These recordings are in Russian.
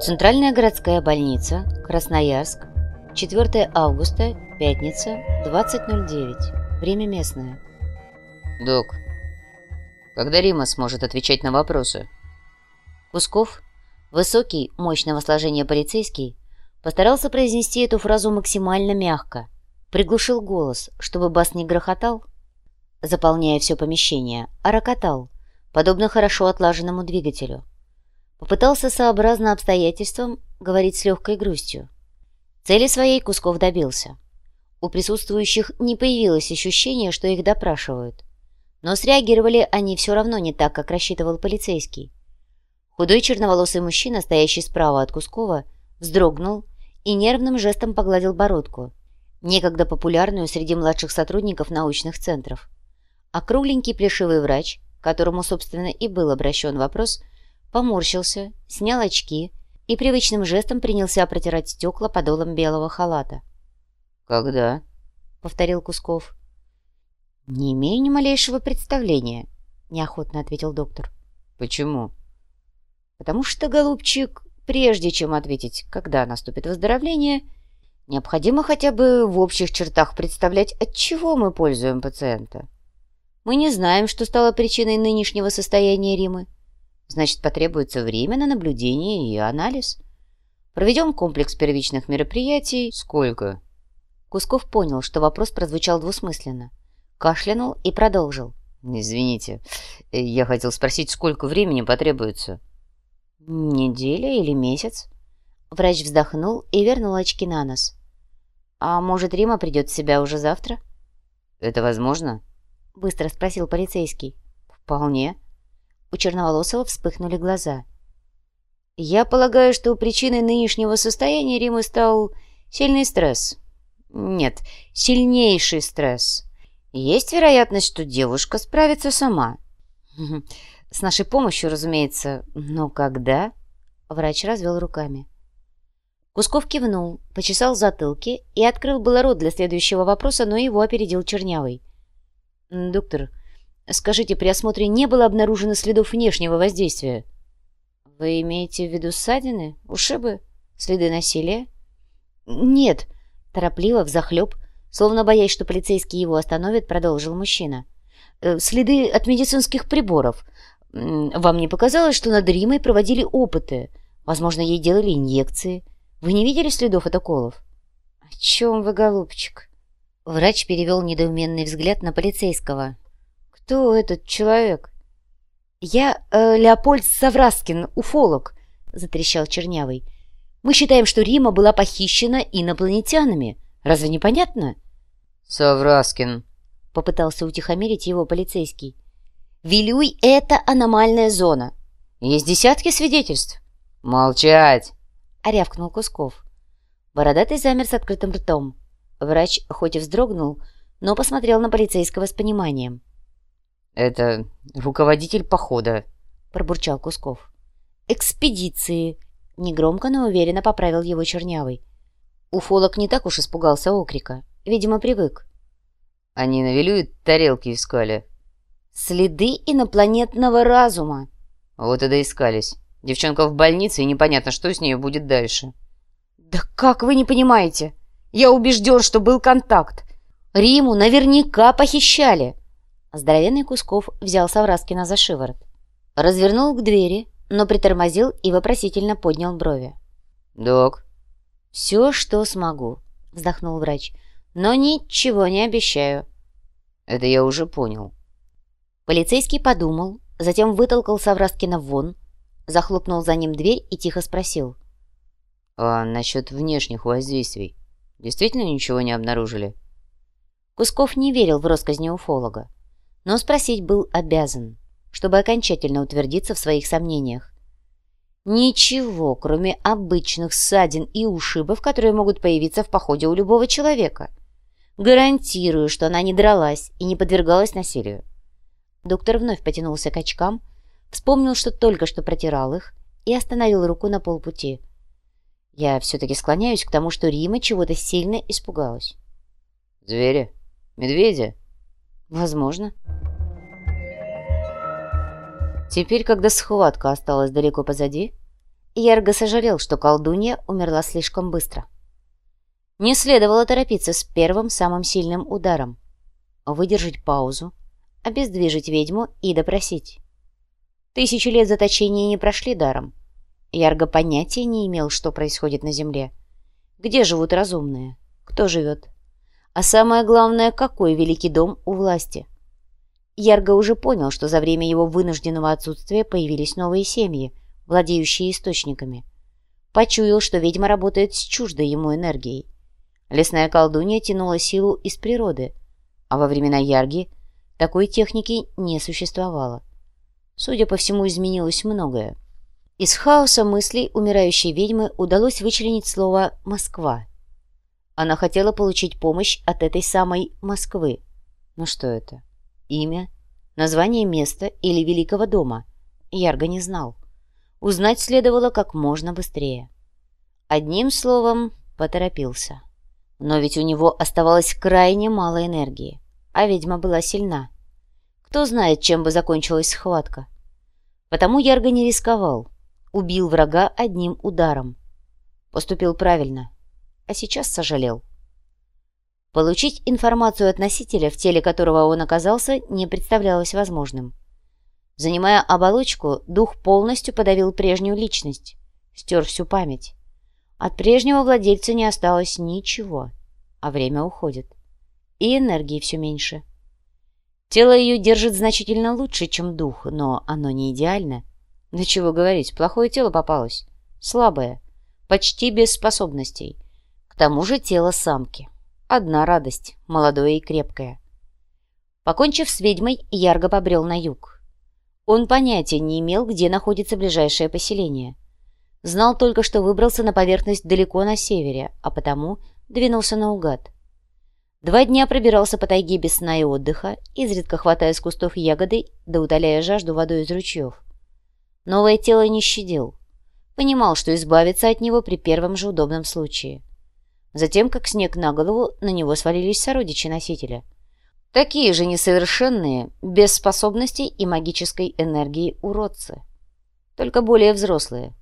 Центральная городская больница, Красноярск, 4 августа, пятница, 20.09. Время местное. Док, когда Рима сможет отвечать на вопросы? Кусков, высокий, мощного сложения полицейский, постарался произнести эту фразу максимально мягко, приглушил голос, чтобы бас не грохотал, заполняя все помещение, а рокотал, подобно хорошо отлаженному двигателю. Попытался сообразно обстоятельствам говорить с легкой грустью. Цели своей Кусков добился. У присутствующих не появилось ощущения, что их допрашивают. Но среагировали они все равно не так, как рассчитывал полицейский. Худой черноволосый мужчина, стоящий справа от Кускова, вздрогнул и нервным жестом погладил бородку, некогда популярную среди младших сотрудников научных центров. А кругленький плешивый врач, которому, собственно, и был обращен вопрос, поморщился, снял очки и привычным жестом принялся протирать стекла подолом белого халата. «Когда?» — повторил Кусков. «Не имею ни малейшего представления», — неохотно ответил доктор. «Почему?» «Потому что, голубчик, прежде чем ответить, когда наступит выздоровление, необходимо хотя бы в общих чертах представлять, от чего мы пользуем пациента. Мы не знаем, что стало причиной нынешнего состояния Римы. Значит, потребуется время на наблюдение и анализ. Проведем комплекс первичных мероприятий. Сколько? Кусков понял, что вопрос прозвучал двусмысленно. Кашлянул и продолжил. Извините, я хотел спросить, сколько времени потребуется? Неделя или месяц? Врач вздохнул и вернул очки на нос. А может, Рима придет в себя уже завтра? Это возможно? Быстро спросил полицейский. Вполне. У Черноволосого вспыхнули глаза. «Я полагаю, что причиной нынешнего состояния Римы стал сильный стресс. Нет, сильнейший стресс. Есть вероятность, что девушка справится сама. С нашей помощью, разумеется. Но когда?» Врач развел руками. Кусков кивнул, почесал затылки и открыл было рот для следующего вопроса, но его опередил Чернявый. «Доктор, Скажите, при осмотре не было обнаружено следов внешнего воздействия? Вы имеете в виду ссадины, ушибы, следы насилия? Нет, торопливо, взахлеб, словно боясь, что полицейский его остановит, продолжил мужчина. Э, следы от медицинских приборов. Вам не показалось, что над Римой проводили опыты? Возможно, ей делали инъекции. Вы не видели следов от уколов? О чем вы, голубчик? Врач перевел недоуменный взгляд на полицейского. «Кто этот человек?» «Я э, Леопольд Савраскин, уфолог», — затрещал Чернявый. «Мы считаем, что Рима была похищена инопланетянами. Разве не понятно?» «Савраскин», — попытался утихомирить его полицейский. «Вилюй — это аномальная зона. Есть десятки свидетельств». «Молчать!» — орявкнул Кусков. Бородатый замер с открытым ртом. Врач хоть и вздрогнул, но посмотрел на полицейского с пониманием. «Это руководитель похода», — пробурчал Кусков. «Экспедиции», — негромко, но уверенно поправил его Чернявый. Уфолог не так уж испугался окрика. Видимо, привык. «Они навелюют тарелки искали». «Следы инопланетного разума». «Вот и доискались. Девчонка в больнице, и непонятно, что с ней будет дальше». «Да как вы не понимаете? Я убежден, что был контакт. Риму наверняка похищали». Здоровенный Кусков взял Савраскина за шиворот. Развернул к двери, но притормозил и вопросительно поднял брови. «Док?» «Все, что смогу», — вздохнул врач. «Но ничего не обещаю». «Это я уже понял». Полицейский подумал, затем вытолкал Савраскина вон, захлопнул за ним дверь и тихо спросил. «А насчет внешних воздействий действительно ничего не обнаружили?» Кусков не верил в россказни уфолога но спросить был обязан, чтобы окончательно утвердиться в своих сомнениях. Ничего, кроме обычных ссадин и ушибов, которые могут появиться в походе у любого человека. Гарантирую, что она не дралась и не подвергалась насилию. Доктор вновь потянулся к очкам, вспомнил, что только что протирал их, и остановил руку на полпути. Я все-таки склоняюсь к тому, что Рима чего-то сильно испугалась. «Звери? Медведя?» Возможно. Теперь, когда схватка осталась далеко позади, Ярго сожалел, что колдунья умерла слишком быстро. Не следовало торопиться с первым самым сильным ударом. Выдержать паузу, обездвижить ведьму и допросить. Тысячи лет заточения не прошли даром. Ярго понятия не имел, что происходит на Земле. Где живут разумные? Кто живет? А самое главное, какой великий дом у власти? Ярго уже понял, что за время его вынужденного отсутствия появились новые семьи, владеющие источниками. Почуял, что ведьма работает с чуждой ему энергией. Лесная колдунья тянула силу из природы, а во времена Ярги такой техники не существовало. Судя по всему, изменилось многое. Из хаоса мыслей умирающей ведьмы удалось вычленить слово «Москва». Она хотела получить помощь от этой самой Москвы. Но что это? Имя? Название места или великого дома? Ярго не знал. Узнать следовало как можно быстрее. Одним словом, поторопился. Но ведь у него оставалось крайне мало энергии, а ведьма была сильна. Кто знает, чем бы закончилась схватка. Потому Ярго не рисковал. Убил врага одним ударом. Поступил правильно. А сейчас сожалел. Получить информацию от носителя, в теле которого он оказался, не представлялось возможным. Занимая оболочку, дух полностью подавил прежнюю личность, стер всю память. От прежнего владельца не осталось ничего, а время уходит. И энергии все меньше. Тело ее держит значительно лучше, чем дух, но оно не идеально. Да чего говорить, плохое тело попалось. Слабое, почти без способностей. Тому же тело самки. Одна радость, молодое и крепкое. Покончив с ведьмой, Ярго побрел на юг. Он понятия не имел, где находится ближайшее поселение. Знал только, что выбрался на поверхность далеко на севере, а потому двинулся наугад. Два дня пробирался по тайге без сна и отдыха, изредка хватая с кустов ягоды да утоляя жажду водой из ручьев. Новое тело не щадил. Понимал, что избавиться от него при первом же удобном случае. Затем, как снег на голову, на него свалились сородичи носителя — Такие же несовершенные, без способностей и магической энергии уродцы. Только более взрослые.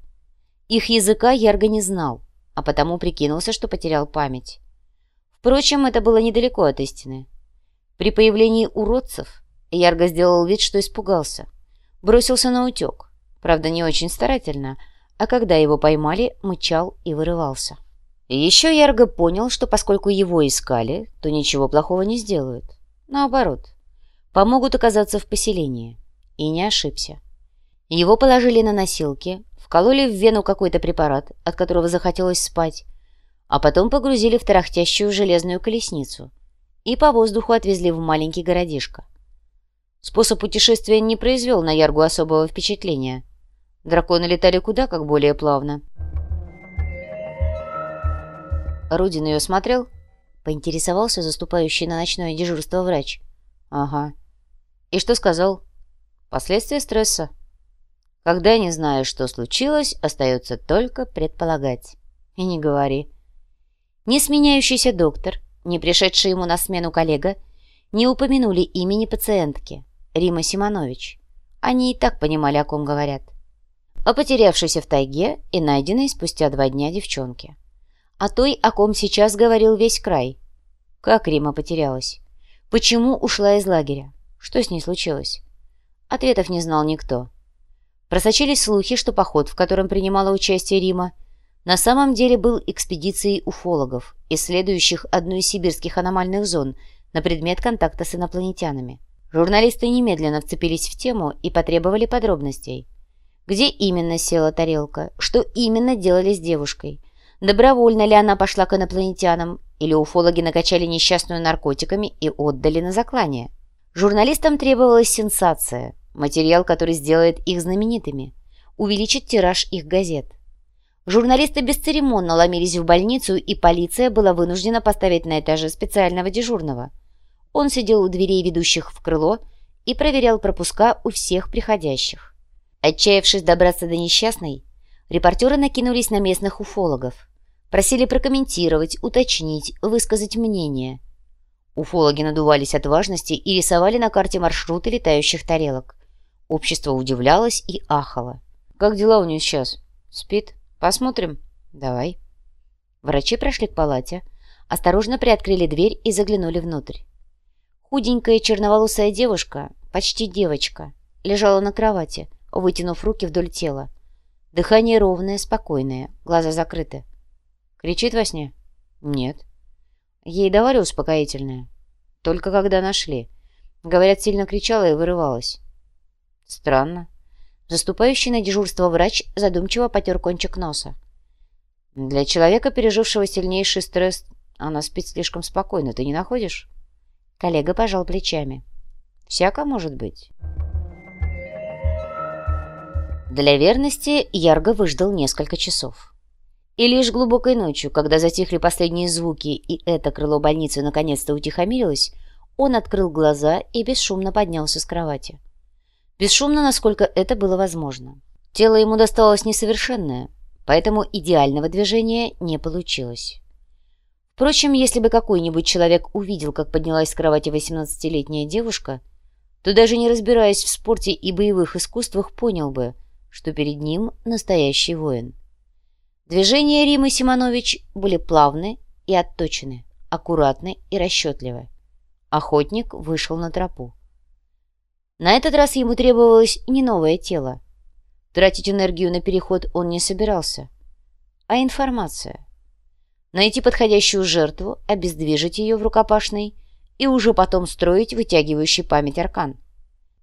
Их языка Ярго не знал, а потому прикинулся, что потерял память. Впрочем, это было недалеко от истины. При появлении уродцев Ярго сделал вид, что испугался. Бросился на утек. Правда, не очень старательно, а когда его поймали, мычал и вырывался. Еще Ярго понял, что поскольку его искали, то ничего плохого не сделают. Наоборот, помогут оказаться в поселении. И не ошибся. Его положили на носилки, вкололи в вену какой-то препарат, от которого захотелось спать, а потом погрузили в тарахтящую железную колесницу и по воздуху отвезли в маленький городишко. Способ путешествия не произвел на Яргу особого впечатления. Драконы летали куда как более плавно. Рудин ее смотрел Поинтересовался заступающий на ночное дежурство врач. «Ага. И что сказал?» «Последствия стресса. Когда не знаешь, что случилось, остается только предполагать. И не говори». Не сменяющийся доктор, не пришедший ему на смену коллега, не упомянули имени пациентки, Рима Симонович. Они и так понимали, о ком говорят. О потерявшейся в тайге и найденной спустя два дня девчонке о той, о ком сейчас говорил весь край. Как Рима потерялась? Почему ушла из лагеря? Что с ней случилось? Ответов не знал никто. Просочились слухи, что поход, в котором принимала участие Рима, на самом деле был экспедицией уфологов, исследующих одну из сибирских аномальных зон на предмет контакта с инопланетянами. Журналисты немедленно вцепились в тему и потребовали подробностей. Где именно села тарелка? Что именно делали с девушкой? Добровольно ли она пошла к инопланетянам, или уфологи накачали несчастную наркотиками и отдали на заклание? Журналистам требовалась сенсация, материал, который сделает их знаменитыми, увеличит тираж их газет. Журналисты бесцеремонно ломились в больницу, и полиция была вынуждена поставить на этаже специального дежурного. Он сидел у дверей, ведущих в крыло, и проверял пропуска у всех приходящих. Отчаявшись добраться до несчастной, репортеры накинулись на местных уфологов. Просили прокомментировать, уточнить, высказать мнение. Уфологи надувались от важности и рисовали на карте маршруты летающих тарелок. Общество удивлялось и ахало. «Как дела у нее сейчас?» Спит. Посмотрим. Давай. Врачи прошли к палате, осторожно приоткрыли дверь и заглянули внутрь. Худенькая черноволосая девушка, почти девочка, лежала на кровати, вытянув руки вдоль тела. Дыхание ровное, спокойное, глаза закрыты. Кричит во сне? Нет. Ей давали успокоительное? Только когда нашли. Говорят, сильно кричала и вырывалась. Странно. Заступающий на дежурство врач задумчиво потер кончик носа. Для человека, пережившего сильнейший стресс, она спит слишком спокойно, ты не находишь? Коллега пожал плечами. Всяко может быть. Для верности Ярго выждал несколько часов. И лишь глубокой ночью, когда затихли последние звуки и это крыло больницы наконец-то утихомирилось, он открыл глаза и бесшумно поднялся с кровати. Бесшумно, насколько это было возможно. Тело ему досталось несовершенное, поэтому идеального движения не получилось. Впрочем, если бы какой-нибудь человек увидел, как поднялась с кровати 18-летняя девушка, то даже не разбираясь в спорте и боевых искусствах, понял бы, что перед ним настоящий воин. Движения Римы Симонович были плавны и отточены, аккуратны и расчетливы. Охотник вышел на тропу. На этот раз ему требовалось не новое тело, Тратить энергию на переход он не собирался. А информация. Найти подходящую жертву, обездвижить ее в рукопашной и уже потом строить вытягивающий память аркан.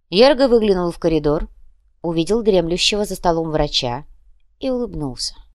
Ярго выглянул в коридор, увидел дремлющего за столом врача и улыбнулся.